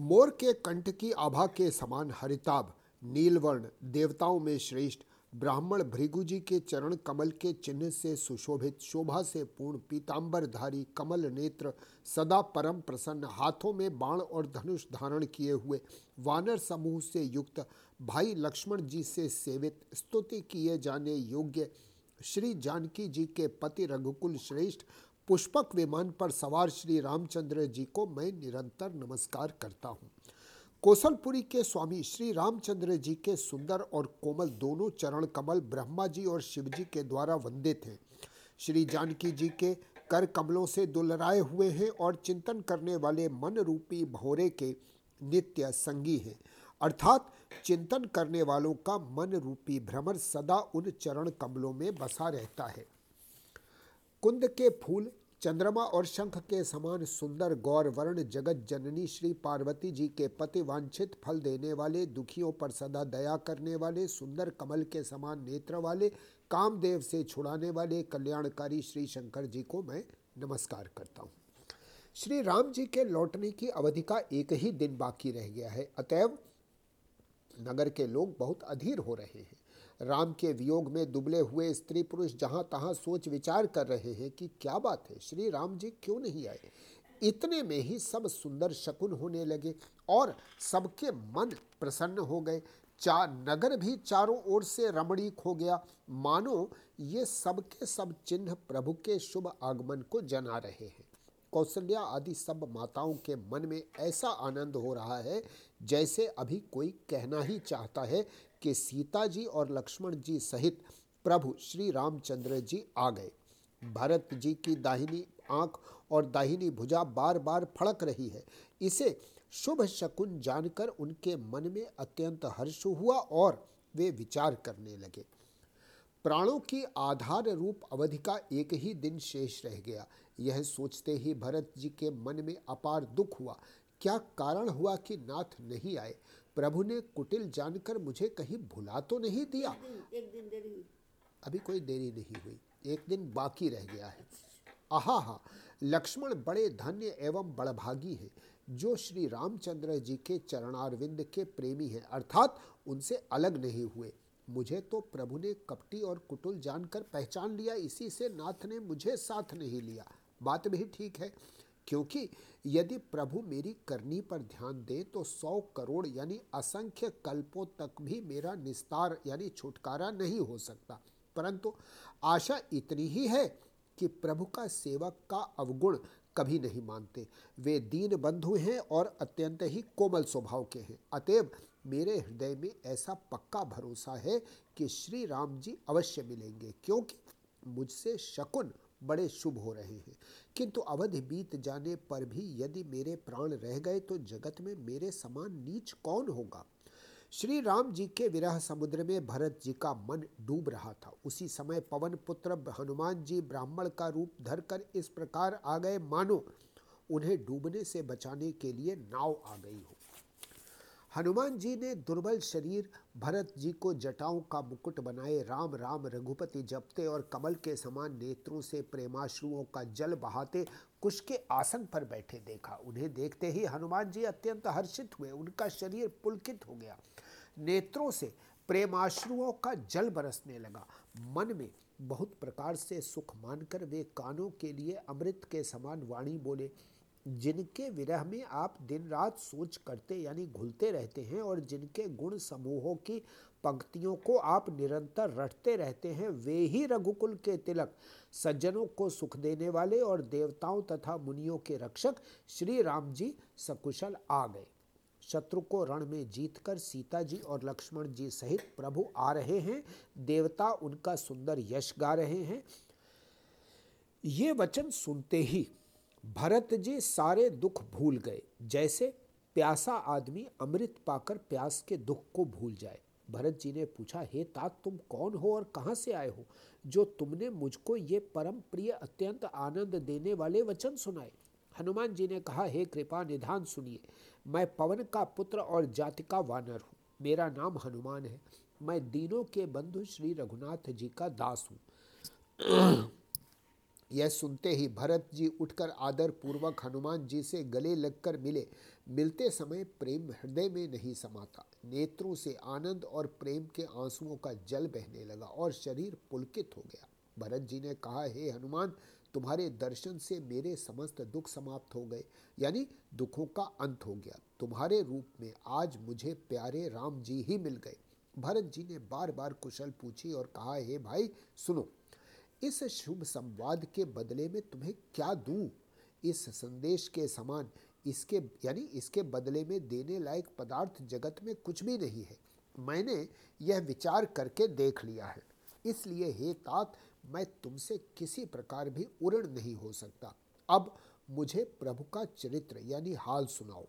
मोर के कंठ की आभा के समान हरिताभ, नीलवर्ण, देवताओं में श्रेष्ठ, ब्राह्मण भृगु जी के चरण कमल के चिन्ह से सुशोभित, शोभा से पूर्ण पीताम्बरधारी कमल नेत्र, सदा परम प्रसन्न, हाथों में बाण और धनुष धारण किए हुए, वानर समूह से युक्त, भाई लक्ष्मण जी से सेवित, स्तुति किए जाने योग्य, श्री जानकी जी के पति रघुकुल श्रेष्ठ पुष्पक विमान पर सवार श्री रामचंद्र जी को मैं निरंतर नमस्कार करता हूँ। कौशलपुरी के स्वामी श्री रामचंद्र जी के सुंदर और कोमल दोनों चरण कमल ब्रह्मा जी और शिव जी के द्वारा वंदे थे श्री जानकी जी के कर कमलों से दुलराए हुए हैं और चिंतन करने वाले मन रूपी भौरे के नित्य संगी हैं। अर्थात चिंतन करने वालों का मन रूपी भ्रमर सदा उन चरण कमलों में बसा रहता है। कुंद के फूल, चंद्रमा और शंख के समान सुंदर गौर वर्ण जगत जननी श्री पार्वती जी के पति वांछित फल देने वाले, दुखियों पर सदा दया करने वाले, सुंदर कमल के समान नेत्र वाले, कामदेव से छुड़ाने वाले कल्याणकारी श्री शंकर जी को मैं नमस्कार करता हूँ। श्री राम जी के लौटने की अवधि का एक ही दिन बाकी रह गया है। अतएव नगर के लोग बहुत अधीर हो रहे हैं। राम के वियोग में दुबले हुए स्त्री पुरुष जहाँ तहाँ सोच विचार कर रहे हैं कि क्या बात है, श्री राम जी क्यों नहीं आए? इतने में ही सब सुंदर शकुन होने लगे और सबके मन प्रसन्न हो गए। चा, नगर भी चारों ओर से रमणीक हो गया। मानो ये सबके सब चिन्ह प्रभु के शुभ आगमन को जना रहे हैं। कौशल्या आदि सब माताओं के मन में ऐसा आनंद हो रहा है जैसे अभी कोई कहना ही चाहता है कि सीता जी और लक्ष्मण जी सहित प्रभु श्री रामचंद्र जी आ गए। भरत जी की दाहिनी आँख और दाहिनी भुजा बार बार फड़क रही है। इसे शुभ शकुन जानकर उनके मन में अत्यंत हर्ष हुआ और वे विचार करने लगे। प्राणों की आधार रूप अवधि का एक ही दिन शेष रह गया। यह सोचते ही भरत जी के मन में अपार दुख हुआ। क्या कारण हुआ कि नाथ नहीं आए? प्रभु ने कुटिल जानकर मुझे कहीं भुला तो नहीं दिया। एक दिन देरी हुई। अभी कोई देरी नहीं हुई। एक दिन बाकी रह गया है। आहा हा लक्ष्मण बड़े धन्य एवं बड़भागी हैं। जो श्री रामचंद्र जी के चरणारविंद के प्रेमी हैं अर्थात उनसे अलग नहीं हुए। मुझे तो प्रभु ने कपटी और कुटुल जानकर पहचान लिया। इसी से नाथ ने मुझे साथ नहीं लिया। बात भी ठीक है। क्योंकि यदि प्रभु मेरी करनी पर ध्यान दे तो सौ करोड़ यानी असंख्य कल्पों तक भी मेरा निस्तार यानी छुटकारा नहीं हो सकता। परंतु आशा इतनी ही है कि प्रभु का सेवक का अवगुण कभी नहीं मानते। वे दीन बंधु हैं और अत्यंत ही कोमल स्वभाव के हैं। अतएव मेरे हृदय में ऐसा पक्का भरोसा है कि श्री राम जी अवश्य मिलेंगे, क्योंकि मुझसे शकुन बड़े शुभ हो रहे हैं। किंतु अवधि बीत जाने पर भी यदि मेरे प्राण रह गए तो जगत में मेरे समान नीच कौन होगा? श्री राम जी के विरह समुद्र में भरत जी का मन डूब रहा था। उसी समय पवन पुत्र हनुमान जी ब्राह्मण का रूप धरकर इस प्रकार आ गए, मानो, उन्हें डूबने से बचाने के लिए नाव आ गई हो। हनुमान जी ने दुर्बल शरीर भरत जी को जटाओं का मुकुट बनाए, राम राम, रघुपति जपते और कमल के समान नेत्रों से प्रेमाश्रुओं का जल बहाते कुश के आसन पर बैठे देखा। उन्हें देखते ही हनुमान जी अत्यंत हर्षित हुए। उनका शरीर पुलकित हो गया। नेत्रों से प्रेमाश्रुओं का जल बरसने लगा। मन में बहुत प्रकार से सुख मानकर वे कानों के लिए अमृत के समान वाणी बोले जिनके विरह में आप दिन रात सोच करते, यानी घुलते रहते हैं और जिनके गुण समूहों की पंक्तियों को आप निरंतर रटते रहते हैं, वे ही रघुकुल के तिलक। सज्जनों को सुख देने वाले और देवताओं तथा मुनियों के रक्षक श्री राम जी सकुशल आ गए। शत्रु को रण में जीतकर सीता जी और लक्ष्मण जी सहित प्रभु आ रहे हैं। देवता उनका सुंदर यश गा रहे हैं। ये वचन सुनते ही भरत जी सारे दुख भूल गए, जैसे प्यासा आदमी अमृत पाकर प्यास के दुख को भूल जाए। भरत जी ने पूछा, हे तात, तुम कौन हो और कहाँ से आए हो, जो तुमने मुझको ये परम प्रिय, अत्यंत आनंद देने वाले वचन सुनाए? हनुमान जी ने कहा, हे कृपा, निधान सुनिए। मैं पवन का पुत्र और जाति का वानर हूँ। मेरा नाम हनुमान है। मैं दीनों के बंधु श्री रघुनाथ जी का दास हूँ। यह सुनते ही भरत जी उठकर आदर पूर्वक हनुमान जी से गले लगकर मिले। मिलते समय प्रेम हृदय में नहीं समाता। नेत्रों से आनंद और प्रेम के आंसुओं का जल बहने लगा और शरीर पुलकित हो गया। भरत जी ने कहा, हे हनुमान, तुम्हारे दर्शन से मेरे समस्त दुख समाप्त हो गए। यानी दुखों का अंत हो गया। तुम्हारे रूप में आज मुझे प्यारे राम जी ही मिल गए। भरत जी ने बार बार कुशल पूछी और कहा, हे भाई, सुनो इस शुभ संवाद के बदले में तुम्हें क्या दूँ? इस संदेश के समान इसके, यानी इसके बदले में देने लायक पदार्थ जगत में कुछ भी नहीं है। मैंने यह विचार करके देख लिया है। इसलिए हे तात, मैं तुमसे किसी प्रकार भी उऋण नहीं हो सकता। अब मुझे प्रभु का चरित्र, यानी हाल सुनाओ।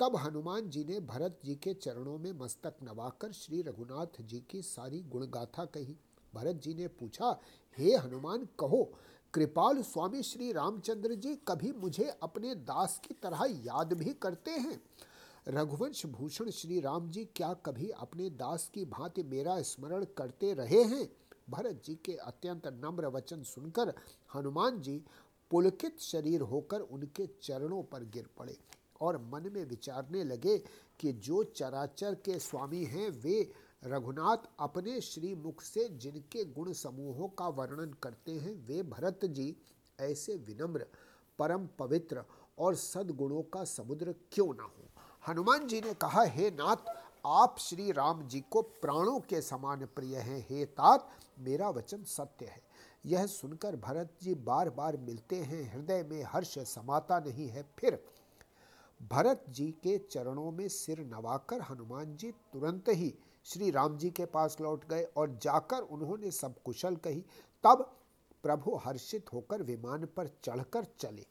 तब हनुमान जी ने भरत जी के चरणों में मस्तक नवाकर श्री रघुनाथ जी की सारी गुणगाथा कही। भरत जी ने पूछा, हे हनुमान, कहो, कृपाल स्वामी श्री रामचंद्र जी कभी मुझे अपने दास की तरह याद भी करते हैं? रघुवंश भूषण श्री राम जी क्या कभी अपने दास की भांति मेरा स्मरण करते रहे हैं? भरत जी के अत्यंत नम्र वचन सुनकर हनुमान जी पुलकित शरीर होकर उनके चरणों पर गिर पड़े और मन में विचारने लगे कि जो चराचर के स्वामी हैं, वे रघुनाथ अपने श्री मुख से जिनके गुण समूहों का वर्णन करते हैं, वे भरत जी ऐसे विनम्र, परम पवित्र और सद्गुणों का समुद्र क्यों ना हो? हनुमान जी ने कहा, हे नाथ, आप श्री राम जी को प्राणों के समान प्रिय हैं। हे तात, मेरा वचन सत्य है। यह सुनकर भरत जी बार बार मिलते हैं। हृदय में हर्ष समाता नहीं है। फिर भरत जी के चरणों में सिर नवाकर हनुमान जी तुरंत ही श्री राम जी के पास लौट गए और जाकर उन्होंने सब कुशल कही। तब प्रभु हर्षित होकर विमान पर चढ़कर चले।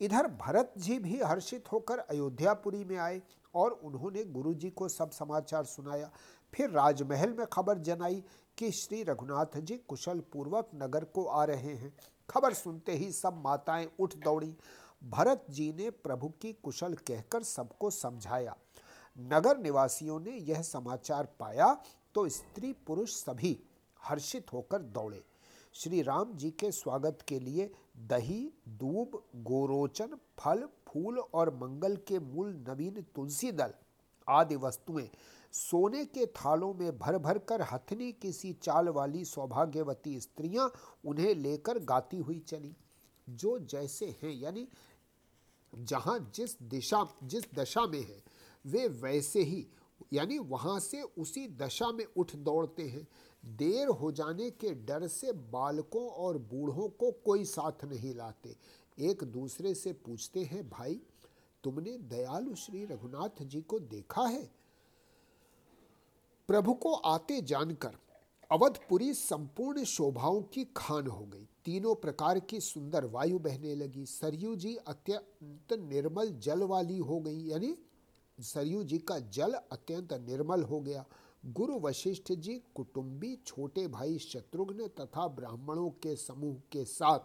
इधर भरत जी भी हर्षित होकर अयोध्यापुरी में आए और उन्होंने गुरु जी को सब समाचार सुनाया। फिर राजमहल में खबर जनाई कि श्री रघुनाथ जी कुशल पूर्वक नगर को आ रहे हैं। खबर सुनते ही सब माताएँ उठ दौड़ी। भरत जी ने प्रभु की कुशल कहकर सबको समझाया। नगर निवासियों ने यह समाचार पाया तो स्त्री पुरुष सभी हर्षित होकर दौड़े। श्री राम जी के स्वागत के लिए दही, दूब, गोरोचन, फल, फूल और मंगल के मूल नवीन तुलसी दल आदि वस्तुएँ सोने के थालों में भर भर कर हथनी किसी चाल वाली सौभाग्यवती स्त्रियाँ उन्हें लेकर गाती हुई चली। जो जैसे हैं, यानी जहाँ जिस दिशा, जिस दशा में है वे वैसे ही, यानी वहाँ से उसी दशा में उठ दौड़ते हैं। देर हो जाने के डर से बालकों और बूढ़ों को कोई साथ नहीं लाते। एक दूसरे से पूछते हैं, भाई, तुमने दयालु श्री रघुनाथ जी को देखा है? प्रभु को आते जानकर अवधपुरी संपूर्ण शोभाओं की खान हो गई। तीनों प्रकार की सुंदर वायु बहने लगी। सरयू जी अत्यंत निर्मल जल वाली हो गई, यानी सरयू जी का जल अत्यंत निर्मल हो गया। गुरु वशिष्ठ जी, कुटुंबी छोटे भाई शत्रुघ्न तथा ब्राह्मणों के समूह के साथ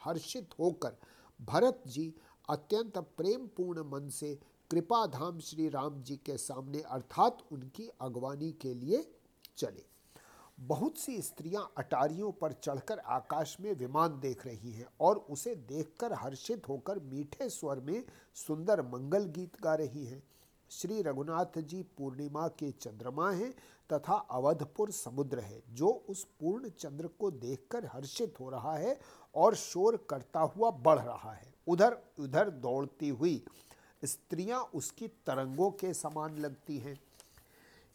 हर्षित होकर भरत जी अत्यंत प्रेम पूर्ण मन से कृपाधाम श्री राम जी के सामने अर्थात उनकी अगवानी के लिए चले। बहुत सी स्त्रियाँ अटारियों पर चढ़कर आकाश में विमान देख रही हैं और उसे देखकर हर्षित होकर मीठे स्वर में सुंदर मंगल गीत गा रही हैं। श्री रघुनाथ जी पूर्णिमा के चंद्रमा हैं तथा अवधपुर समुद्र है, जो उस पूर्ण चंद्र को देखकर हर्षित हो रहा है और शोर करता हुआ बढ़ रहा है। उधर उधर दौड़ती हुई स्त्रियाँ उसकी तरंगों के समान लगती हैं।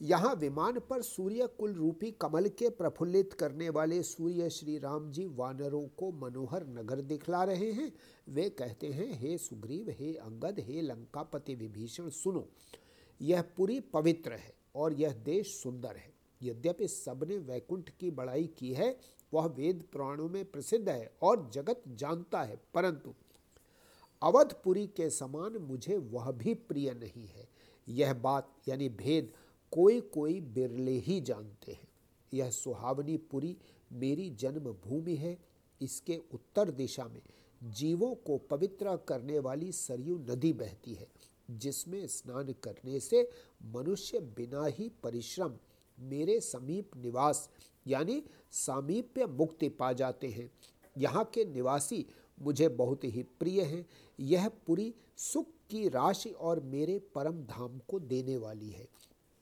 यहाँ विमान पर सूर्य कुल रूपी कमल के प्रफुल्लित करने वाले सूर्य श्री राम जी वानरों को मनोहर नगर दिखला रहे हैं। वे कहते हैं, हे सुग्रीव, हे अंगद, हे लंकापति विभीषण, सुनो, यह पूरी पवित्र है और यह देश सुंदर है। यद्यपि सबने वैकुंठ की बड़ाई की है, वह वेद पुराणों में प्रसिद्ध है और जगत जानता है, परंतु अवधपुरी के समान मुझे वह भी प्रिय नहीं है। यह बात, यानी भेद कोई कोई बिरले ही जानते हैं। यह सुहावनी पुरी मेरी जन्मभूमि है। इसके उत्तर दिशा में जीवों को पवित्र करने वाली सरयू नदी बहती है, जिसमें स्नान करने से मनुष्य बिना ही परिश्रम मेरे समीप निवास, यानी सामीप्य मुक्ति पा जाते हैं। यहाँ के निवासी मुझे बहुत ही प्रिय हैं। यह पूरी सुख की राशि और मेरे परम धाम को देने वाली है।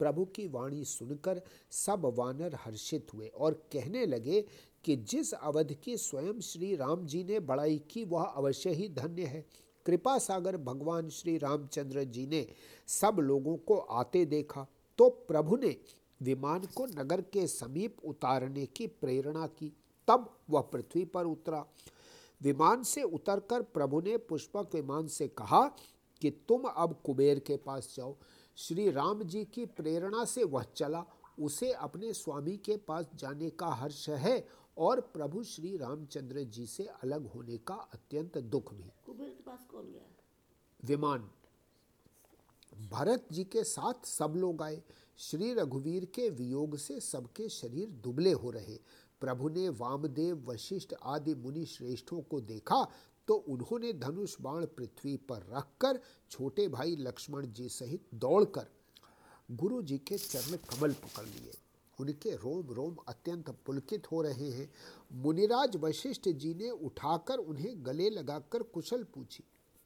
प्रभु की वाणी सुनकर सब वानर हर्षित हुए और कहने लगे कि जिस अवध की स्वयं श्री राम जी ने बड़ाई की, वह अवश्य ही धन्य है। कृपा सागर भगवान श्री रामचंद्र जी ने सब लोगों को आते देखा तो प्रभु ने विमान को नगर के समीप उतारने की प्रेरणा की। तब वह पृथ्वी पर उतरा। विमान से उतरकर प्रभु ने पुष्पक विमान से कहा कि तुम अब कुबेर के पास जाओ। श्री राम जी की प्रेरणा से वह चला। उसे अपने स्वामी के पास जाने का हर्ष है और प्रभु श्री रामचंद्र जी से अलग होने का अत्यंत दुख भी। कुबेर के पास कौन गया? विमान। भरत जी के साथ सब लोग आए। श्री रघुवीर के वियोग से सबके शरीर दुबले हो रहे। प्रभु ने वामदेव वशिष्ठ आदि मुनि श्रेष्ठों को देखा तो उन्होंने धनुष बाण पृथ्वी पर रखकर छोटे भाई लक्ष्मण जी सहित दौड़कर गुरु जी के चरण कमल पकड़ लिए। उनके रोम रोम अत्यंत पुलकित हो रहे हैं। मुनिराज वशिष्ठ जी ने उठाकर उन्हें गले लगाकर कुशल पूछी,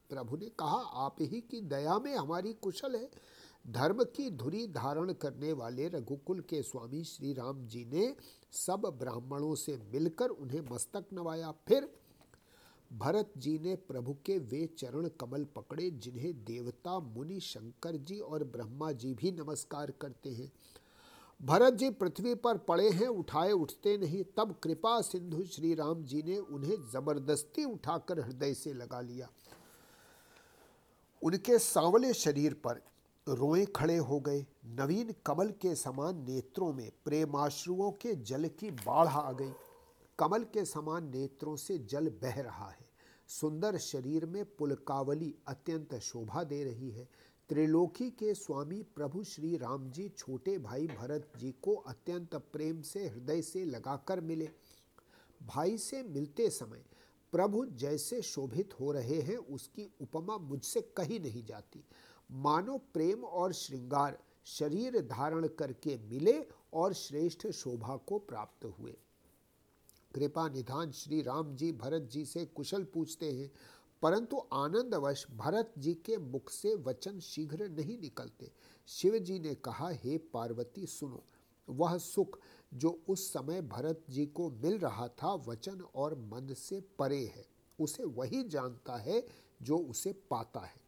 प्रभु ने कहा, आप ही की दया में हमारी कुशल है। धर्म की धुरी धारण करने वाले रघुकुल के स्वामी श्री राम जी ने सब ब्राह्मणों से मिलकर उन्हें मस्तक नवाया। फिर भरत जी ने प्रभु के वे चरण कमल पकड़े, जिन्हें देवता, मुनि, शंकर जी और ब्रह्मा जी भी नमस्कार करते हैं। भरत जी पृथ्वी पर पड़े हैं, उठाए उठते नहीं। तब कृपा सिंधु श्री राम जी ने उन्हें ज़बरदस्ती उठाकर हृदय से लगा लिया। उनके सांवले शरीर पर रोए खड़े हो गए। नवीन कमल के समान नेत्रों में प्रेमाश्रुओं के जल की बाढ़ आ गई। कमल के समान नेत्रों से जल बह रहा है। सुंदर शरीर में पुलकावली अत्यंत शोभा दे रही है। त्रिलोकी के स्वामी प्रभु श्री राम जी छोटे भाई भरत जी को अत्यंत प्रेम से, हृदय से लगाकर मिले। भाई से मिलते समय प्रभु जैसे शोभित हो रहे हैं, उसकी उपमा मुझसे कही नहीं जाती। मानो प्रेम और श्रृंगार शरीर धारण करके मिले और श्रेष्ठ शोभा को प्राप्त हुए। कृपा निधान श्री राम जी भरत जी से कुशल पूछते हैं, परंतु आनंदवश भरत जी के मुख से वचन शीघ्र नहीं निकलते। शिव जी ने कहा, हे पार्वती, सुनो। वह सुख जो उस समय भरत जी को मिल रहा था, वचन और मन से परे है। उसे वही जानता है जो उसे पाता है।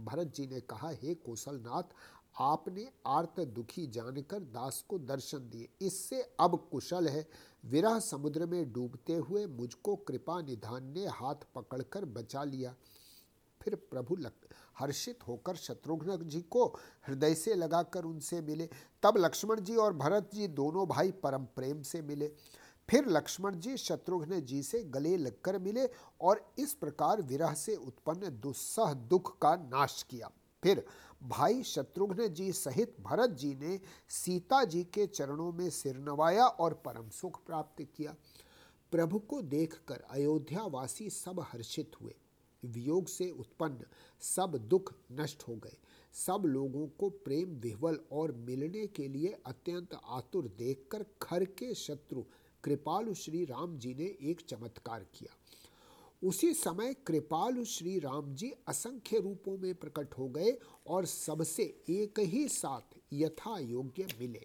भरत जी ने कहा, हे कौशलनाथ आपने आर्त दुखी जानकर दास को दर्शन दिए। इससे अब कुशल है। विरह समुद्र में डूबते हुए मुझको कृपा निधान ने हाथ पकड़कर बचा लिया। फिर प्रभु लग हर्षित होकर शत्रुघ्न जी को हृदय से लगाकर उनसे मिले। तब लक्ष्मण जी और भरत जी दोनों भाई परम प्रेम से मिले। फिर लक्ष्मण जी शत्रुघ्न जी से गले लगकर मिले और इस प्रकार विरह से उत्पन्न दुस्सह दुख का नाश किया। फिर भाई शत्रुघ्न जी सहित भरत जी ने सीता जी के चरणों में सिर नवाया और परम सुख प्राप्त किया। प्रभु को देखकर अयोध्यावासी सब हर्षित हुए। वियोग से उत्पन्न सब दुख नष्ट हो गए। सब लोगों को प्रेम विह्वल और मिलने के लिए अत्यंत आतुर देखकर खर के शत्रु कृपालु श्री राम जी ने एक चमत्कार किया। उसी समय कृपालु श्री राम जी असंख्य रूपों में प्रकट हो गए और सबसे एक ही साथ यथा योग्य मिले।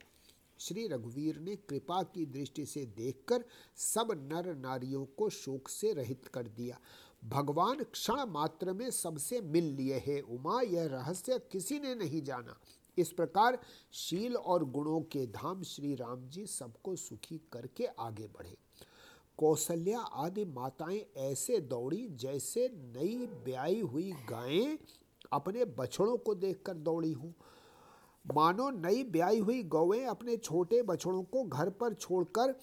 श्री रघुवीर ने कृपा की दृष्टि से देखकर सब नर नारियों को शोक से रहित कर दिया। भगवान क्षण मात्र में सबसे मिल लिए है, उमा, यह रहस्य किसी ने नहीं जाना। इस प्रकार शील और गुणों के धाम श्री राम जी सबको सुखी करके आगे बढ़े। कौशल्या आदि माताएँ ऐसे दौड़ी जैसे नई ब्याई हुई गायें अपने बछड़ों को देखकर दौड़ी हूँ। मानो नई ब्याई हुई गौएँ अपने छोटे बछड़ों को घर पर छोड़कर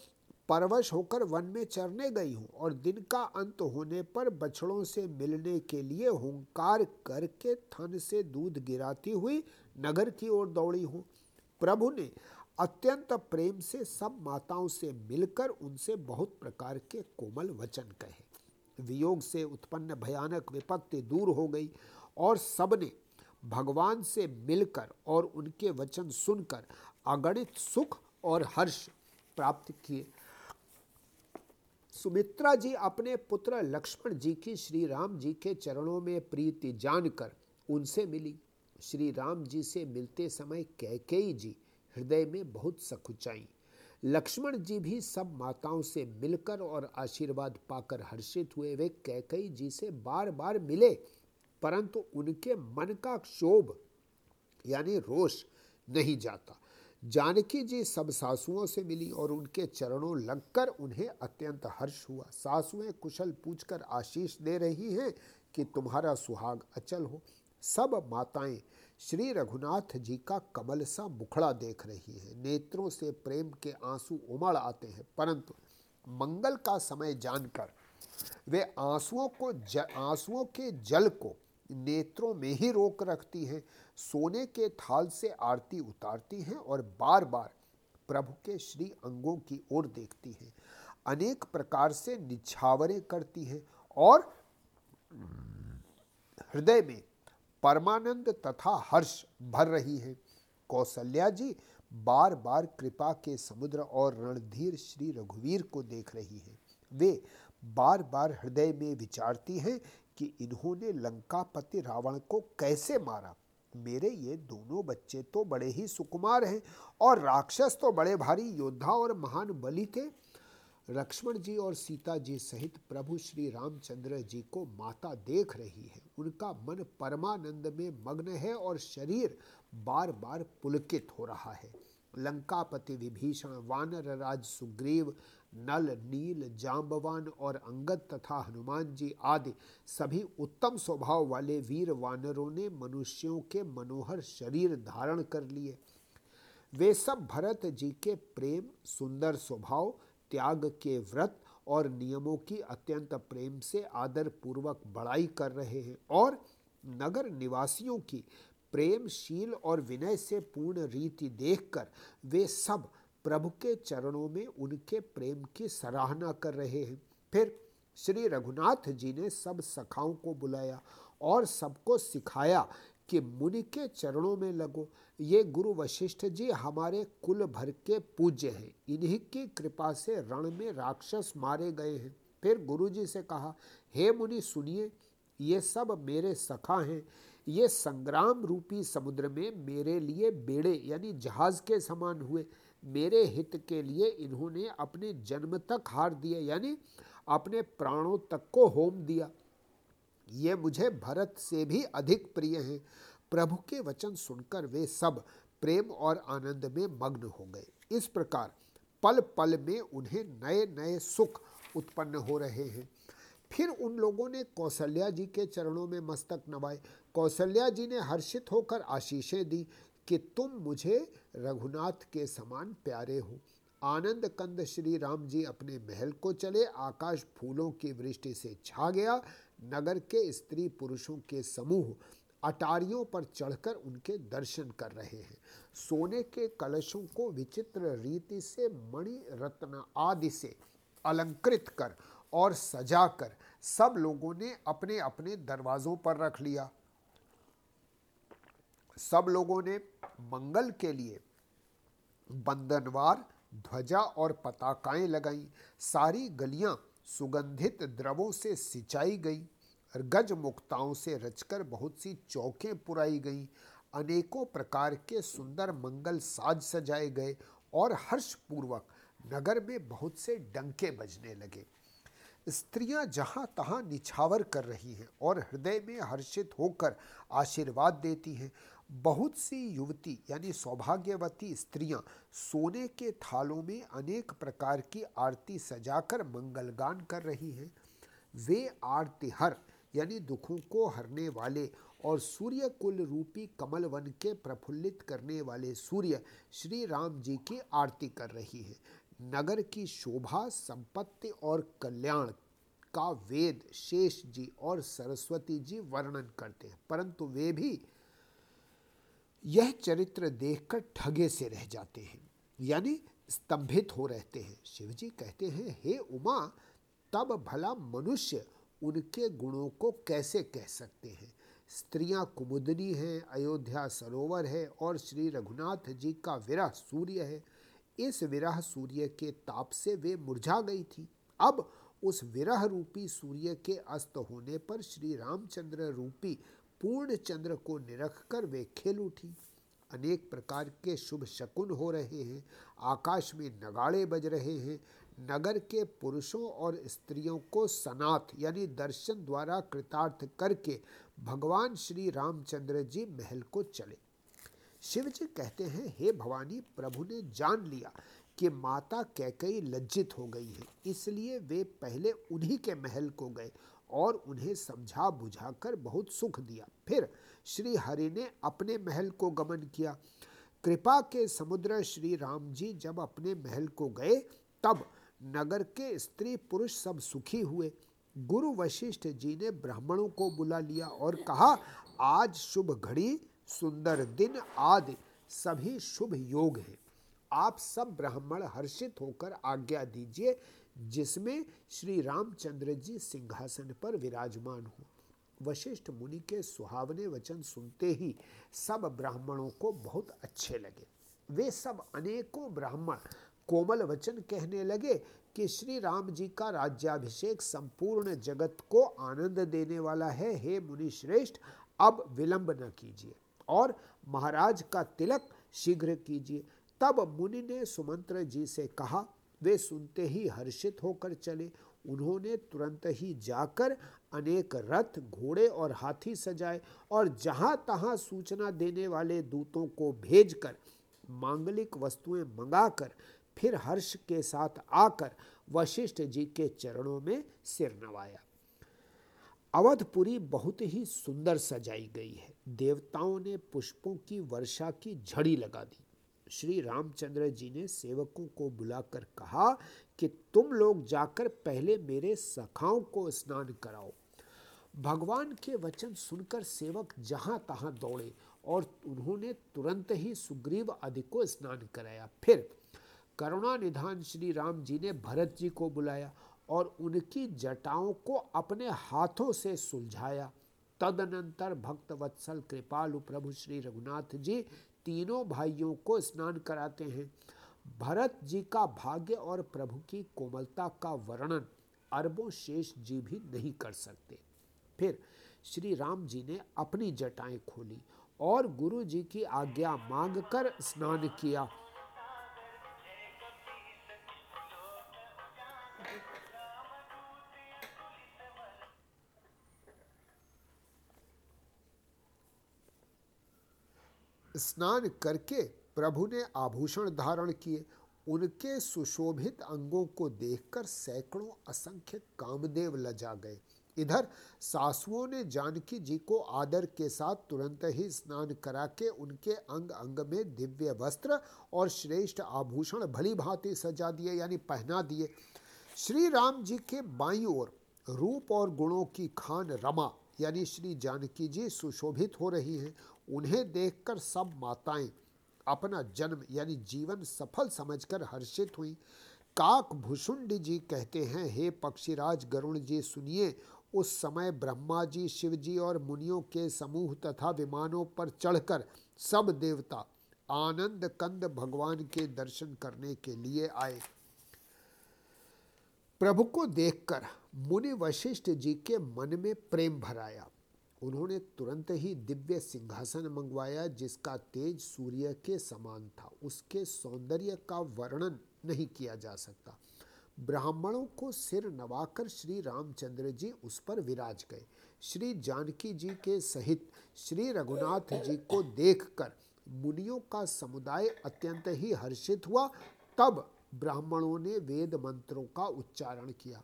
परवश होकर वन में चरने गई हूँ और दिन का अंत होने पर बछड़ों से मिलने के लिए हुंकार करके थन से दूध गिराती हुई नगर की ओर दौड़ी हूँ। प्रभु ने अत्यंत प्रेम से सब माताओं से मिलकर उनसे बहुत प्रकार के कोमल वचन कहे। वियोग से उत्पन्न भयानक विपत्ति दूर हो गई और सबने भगवान से मिलकर और उनके वचन सुनकर अगणित सुख और हर्ष प्राप्त किए। सुमित्रा जी अपने पुत्र लक्ष्मण जी की श्री राम जी के चरणों में प्रीति जानकर उनसे मिली। श्री राम जी से मिलते समय कैकेयी जी हृदय में बहुत सकुचाई लक्ष्मण जी भी सब माताओं से मिलकर और आशीर्वाद पाकर हर्षित हुए। वे कैकई जी से बार बार मिले, परंतु उनके मन का क्षोभ, यानी रोष, नहीं जाता। जानकी जी सब सासुओं से मिली और उनके चरणों लगकर उन्हें अत्यंत हर्ष हुआ। सासुएँ कुशल पूछकर आशीष दे रही हैं कि तुम्हारा सुहाग अचल हो। सब माताएँ श्री रघुनाथ जी का कमल सा मुखड़ा देख रही है। नेत्रों से प्रेम के आँसू उमड़ आते हैं। परंतु मंगल का समय जानकर वे आंसुओं को आंसुओं के जल को नेत्रों में ही रोक रखती हैं। सोने के थाल से आरती उतारती हैं और बार बार प्रभु के श्री अंगों की ओर देखती हैं। अनेक प्रकार से निछावरें करती हैं और हृदय में परमानंद तथा हर्ष भर रही है। कौशल्या जी बार बार कृपा के समुद्र और रणधीर श्री रघुवीर को देख रही है। वे बार बार हृदय में विचारती हैं कि इन्होंने लंकापति रावण को कैसे मारा। मेरे ये दोनों बच्चे तो बड़े ही सुकुमार हैं और राक्षस तो बड़े भारी योद्धा और महान बलि थे। लक्ष्मण जी और सीता जी सहित प्रभु श्री रामचंद्र जी को माता देख रही है। उनका मन परमानंद में मग्न है और शरीर बार बार पुलकित हो रहा है। लंकापति विभीषण वानर राज सुग्रीव, नल, नील जाम्बवान और अंगद तथा हनुमान जी आदि सभी उत्तम स्वभाव वाले वीर वानरों ने मनुष्यों के मनोहर शरीर धारण कर लिए। वे सब भरत जी के प्रेम, सुंदर स्वभाव त्याग के व्रत और नियमों की अत्यंत प्रेम से आदर पूर्वक बड़ाई कर रहे हैं और नगर निवासियों की प्रेमशील और विनय से पूर्ण रीति देखकर वे सब प्रभु के चरणों में उनके प्रेम की सराहना कर रहे हैं। फिर श्री रघुनाथ जी ने सब सखाओं को बुलाया और सबको सिखाया कि मुनि के चरणों में लगो। ये गुरु वशिष्ठ जी हमारे कुल भर के पूज्य हैं। इन्हीं की कृपा से रण में राक्षस मारे गए हैं। फिर गुरु जी से कहा, हे मुनि, सुनिए, ये सब मेरे सखा हैं। ये संग्राम रूपी समुद्र में मेरे लिए बेड़े, यानी जहाज़ के समान हुए। मेरे हित के लिए इन्होंने अपने जन्म तक हार दिया, यानी अपने प्राणों तक को होम दिया। ये मुझे भरत से भी अधिक प्रिय हैं। प्रभु के वचन सुनकर वे सब प्रेम और आनंद में मग्न हो गए। इस प्रकार पल पल में उन्हें नए नए सुख उत्पन्न हो रहे हैं। फिर उन लोगों ने कौशल्या जी के चरणों में मस्तक नवाए। कौशल्या जी ने हर्षित होकर आशीषें दी कि तुम मुझे रघुनाथ के समान प्यारे हो। आनंद कंद श्री राम जी अपने महल को चले। आकाश फूलों की वृष्टि से छा गया। नगर के स्त्री पुरुषों के समूह अटारियों पर चढ़कर उनके दर्शन कर रहे हैं। सोने के कलशों को विचित्र रीति से मणि रत्न आदि से अलंकृत कर और सजाकर सब लोगों ने अपने अपने दरवाजों पर रख लिया। सब लोगों ने मंगल के लिए बंधनवार, ध्वजा और पताकाएँ लगाई। सारी गलियाँ सुगंधित द्रवों से सिंचाई गई गज मुक्ताओं से रचकर बहुत सी चौकें पुराई गईं। अनेकों प्रकार के सुंदर मंगल साज सजाए गए और हर्षपूर्वक नगर में बहुत से डंके बजने लगे। स्त्रियाँ जहाँ तहां निछावर कर रही हैं और हृदय में हर्षित होकर आशीर्वाद देती हैं बहुत सी युवती, यानी सौभाग्यवती स्त्रियाँ सोने के थालों में अनेक प्रकार की आरती सजाकर मंगलगान कर रही हैं। वे आरती हर, यानी दुखों को हरने वाले और सूर्य कुल रूपी कमल वन के प्रफुल्लित करने वाले सूर्य श्री राम जी की आरती कर रही है। नगर की शोभा, संपत्ति और कल्याण का वेद शेष जी और सरस्वती जी वर्णन करते हैं। परंतु वे भी यह चरित्र देखकर ठगे से रह जाते हैं, यानी स्तंभित हो रहते हैं। शिवजी कहते हैं, हे उमा, तब भला मनुष्य उनके गुणों को कैसे कह सकते हैं? स्त्रियाँ कुमुदनी हैं, अयोध्या सरोवर है और श्री रघुनाथ जी का विरह सूर्य है। इस विरह सूर्य के ताप से वे मुरझा गई थी। अब उस विरह रूपी सूर्य के अस्त होने पर श्री रामचंद्र रूपी पूर्ण चंद्र को निरख कर वे खेल उठी। अनेक प्रकार के शुभ शकुन हो रहे हैं। आकाश में नगाड़े बज रहे हैं। नगर के पुरुषों और स्त्रियों को सनाथ यानी दर्शन द्वारा कृतार्थ करके भगवान श्री रामचंद्र जी महल को चले। शिव जी कहते हैं, हे भवानी, प्रभु ने जान लिया कि माता कैकई लज्जित हो गई है। इसलिए वे पहले उन्हीं के महल को गए और उन्हें समझा बुझाकर बहुत सुख दिया। फिर श्री हरि ने अपने महल को गमन किया। कृपा के समुद्र श्री राम जी जब अपने महल को गए, तब नगर के स्त्री पुरुष सब सुखी हुए। गुरु वशिष्ठ जी ने ब्राह्मणों को बुला लिया और कहा, आज शुभ घड़ी, सुंदर दिन आदि, सभी शुभ योग हैं। आप सब ब्राह्मण हर्षित होकर आज्ञा दीजिए जिसमें श्री रामचंद्र जी सिंहासन पर विराजमान हो वशिष्ठ मुनि के सुहावने वचन सुनते ही सब ब्राह्मणों को बहुत अच्छे लगे। वे सब अनेकों ब्राह्मण कोमल वचन कहने लगे कि श्री राम जी का राज्याभिषेक संपूर्ण जगत को आनंद देने वाला है। हे मुनि श्रेष्ठ अब विलंब न कीजिए और महाराज का तिलक शीघ्र कीजिए। तब मुनि ने सुमंत्र जी से कहा वे सुनते ही हर्षित होकर चले। उन्होंने तुरंत ही जाकर अनेक रथ, घोड़े और हाथी सजाए और जहाँ तहाँ सूचना देने वाले दूतों को भेजकर मांगलिक वस्तुएँ मंगाकर फिर हर्ष के साथ आकर वशिष्ठ जी के चरणों में सिर नवाया। अवधपुरी बहुत ही सुंदर सजाई गई है। देवताओं ने पुष्पों की वर्षा की झड़ी लगा दी। श्री रामचंद्र जी ने सेवकों को बुलाकर कहा कि तुम लोग जाकर पहले मेरे सखाओं को स्नान कराओ। भगवान के वचन सुनकर सेवक जहाँ तहां दौड़े और उन्होंने तुरंत ही सुग्रीव आदि को स्नान कराया। फिर करुणा निधान श्री राम जी ने भरत जी को बुलाया और उनकी जटाओं को अपने हाथों से सुलझाया। तदनंतर भक्त वत्सल कृपालु प्रभु श्री रघुनाथ जी तीनों भाइयों को स्नान कराते हैं। भरत जी का भाग्य और प्रभु की कोमलता का वर्णन अरबों शेष जी भी नहीं कर सकते। फिर श्री राम जी ने अपनी जटाएँ खोली और गुरु जी की आज्ञा मांगकर स्नान किया। स्नान करके प्रभु ने आभूषण धारण किए। उनके सुशोभित अंगों को देखकर सैकड़ों असंख्य कामदेव लजा गए। इधर सासुओं ने जानकी जी को आदर के साथ तुरंत ही स्नान करा के उनके अंग अंग में दिव्य वस्त्र और श्रेष्ठ आभूषण भली भांति सजा दिए, यानी पहना दिए। श्री राम जी के बाई ओर रूप और गुणों की खान रमा, यानी श्री जानकी जी सुशोभित हो रही हैं। उन्हें देखकर सब माताएँ अपना जन्म यानी जीवन सफल समझकर हर्षित हुई। काक भूषुंड जी कहते हैं, हे पक्षीराज गरुण जी, सुनिए, उस समय ब्रह्मा जी, शिव जी और मुनियों के समूह तथा विमानों पर चढ़कर सब देवता आनंद कंद भगवान के दर्शन करने के लिए आए। प्रभु को देखकर मुनि वशिष्ठ जी के मन में प्रेम भराया उन्होंने तुरंत ही दिव्य सिंहासन मंगवाया, जिसका तेज सूर्य के समान था। उसके सौंदर्य का वर्णन नहीं किया जा सकता। ब्राह्मणों को सिर नवाकर श्री रामचंद्र जी उस पर विराज गए। श्री जानकी जी के सहित श्री रघुनाथ जी को देखकर मुनियों का समुदाय अत्यंत ही हर्षित हुआ। तब ब्राह्मणों ने वेद मंत्रों का उच्चारण किया।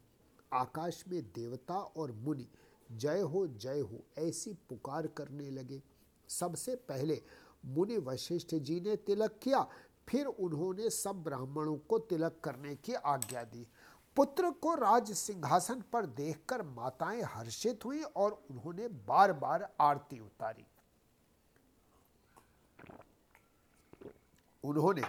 आकाश में देवता और मुनि जय हो जय हो, ऐसी पुकार करने लगे। सबसे पहले मुनि वशिष्ठ जी ने तिलक किया, फिर उन्होंने सब ब्राह्मणों को तिलक करने की आज्ञा दी। पुत्र को राज सिंहासन पर देखकर माताएँ हर्षित हुई और उन्होंने बार बार आरती उतारी। उन्होंने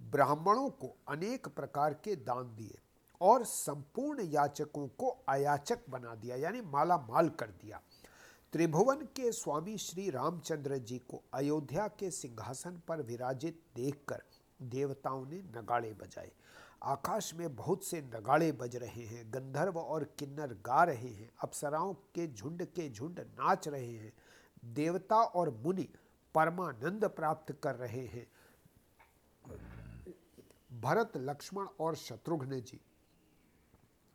ब्राह्मणों को अनेक प्रकार के दान दिए। और संपूर्ण याचकों को अयाचक बना दिया, यानी माला माल कर दिया। त्रिभुवन के स्वामी श्री रामचंद्र जी को अयोध्या के सिंहासन पर विराजित देखकर देवताओं ने नगाड़े बजाए। आकाश में बहुत से नगाड़े बज रहे हैं, गंधर्व और किन्नर गा रहे हैं, अप्सराओं के झुंड के झुंड नाच रहे हैं, देवता और मुनि परमानंद प्राप्त कर रहे हैं। भरत, लक्ष्मण और शत्रुघ्न जी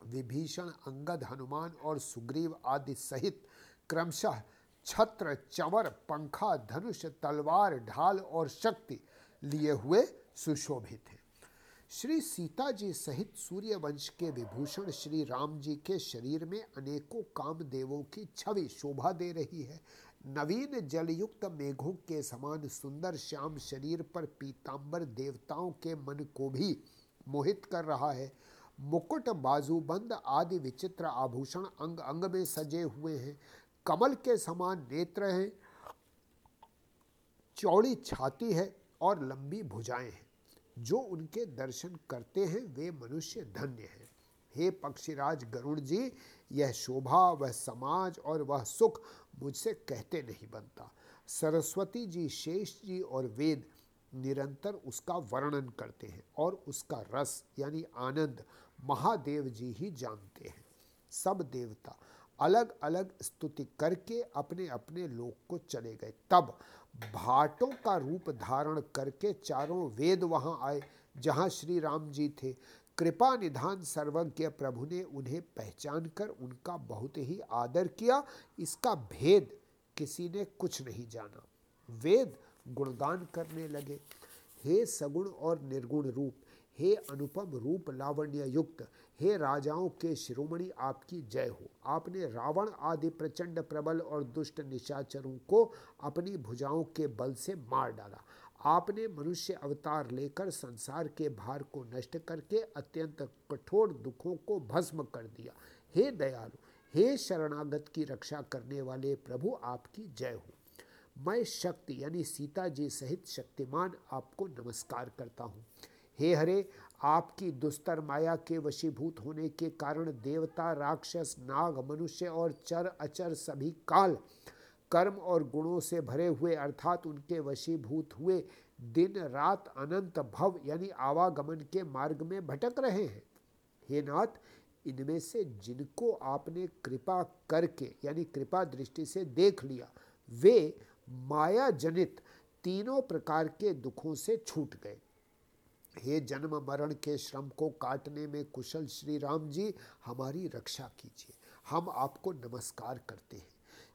विभीषण, अंगद हनुमान और सुग्रीव आदि सहित क्रमशः छत्र, चवर, पंखा, धनुष, तलवार, ढाल और शक्ति लिए हुए सुशोभित हैं। श्री सीता जी सहित सूर्य वंश के विभूषण श्री राम जी के शरीर में अनेकों कामदेवों की छवि शोभा दे रही है। नवीन जलयुक्त मेघों के समान सुंदर श्याम शरीर पर पीतांबर देवताओं के मन को भी मोहित कर रहा है। मुकुट, बाजूबंद आदि विचित्र आभूषण अंग अंग में सजे हुए हैं। कमल के समान नेत्र हैं, चौड़ी छाती है और लंबी भुजाएँ हैं। जो उनके दर्शन करते हैं, वे मनुष्य धन्य हैं। हे पक्षीराज गरुड़ जी, यह शोभा, वह समाज और वह सुख मुझसे कहते नहीं बनता। सरस्वती जी, शेष जी और वेद निरंतर उसका वर्णन करते हैं और उसका रस, यानी आनंद महादेव जी ही जानते हैं। सब देवता अलग अलग स्तुति करके अपने अपने लोक को चले गए। तब भाटों का रूप धारण करके चारों वेद वहाँ आए, जहाँ श्री राम जी थे। कृपा निधान सर्वज्ञ प्रभु ने उन्हें पहचान कर उनका बहुत ही आदर किया। इसका भेद किसी ने कुछ नहीं जाना। वेद गुणगान करने लगे। हे सगुण और निर्गुण रूप हे अनुपम रूप लावण्य युक्त, हे राजाओं के शिरोमणि आपकी जय हो। आपने रावण आदि प्रचंड प्रबल और दुष्ट निशाचरों को अपनी भुजाओं के बल से मार डाला। आपने मनुष्य अवतार लेकर संसार के भार को नष्ट करके अत्यंत कठोर दुखों को भस्म कर दिया। हे दयालु, हे शरणागत की रक्षा करने वाले प्रभु आपकी जय हो। मैं शक्ति यानी सीता जी सहित शक्तिमान आपको नमस्कार करता हूँ। हे हरे, आपकी दुस्तर माया के वशीभूत होने के कारण देवता, राक्षस, नाग, मनुष्य और चर अचर सभी काल कर्म और गुणों से भरे हुए अर्थात उनके वशीभूत हुए दिन रात अनंत भव यानी आवागमन के मार्ग में भटक रहे हैं। हे नाथ, इनमें से जिनको आपने कृपा करके यानी कृपा दृष्टि से देख लिया, वे माया जनित तीनों प्रकार के दुखों से छूट गए। हे जन्म मरण के श्रम को काटने में कुशल श्री राम जी, हमारी रक्षा कीजिए। हम आपको नमस्कार करते हैं।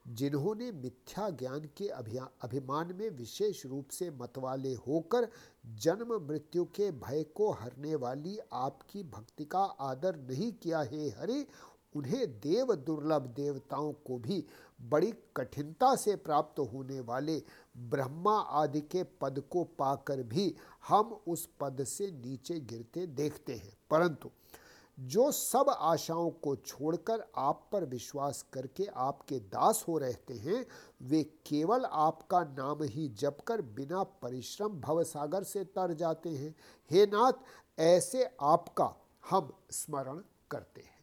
जिन्होंने मिथ्या ज्ञान के अभिमान में विशेष रूप से मतवाले होकर जन्म मृत्यु के भय को हरने वाली आपकी भक्ति का आदर नहीं किया है हरे, उन्हें देव दुर्लभ देवताओं को भी बड़ी कठिनता से प्राप्त होने वाले ब्रह्मा आदि के पद को पाकर भी हम उस पद से नीचे गिरते देखते हैं। परंतु जो सब आशाओं को छोड़कर आप पर विश्वास करके आपके दास हो रहते हैं, वे केवल आपका नाम ही जपकर बिना परिश्रम भवसागर से तर जाते हैं। हे नाथ, ऐसे आपका हम स्मरण करते हैं।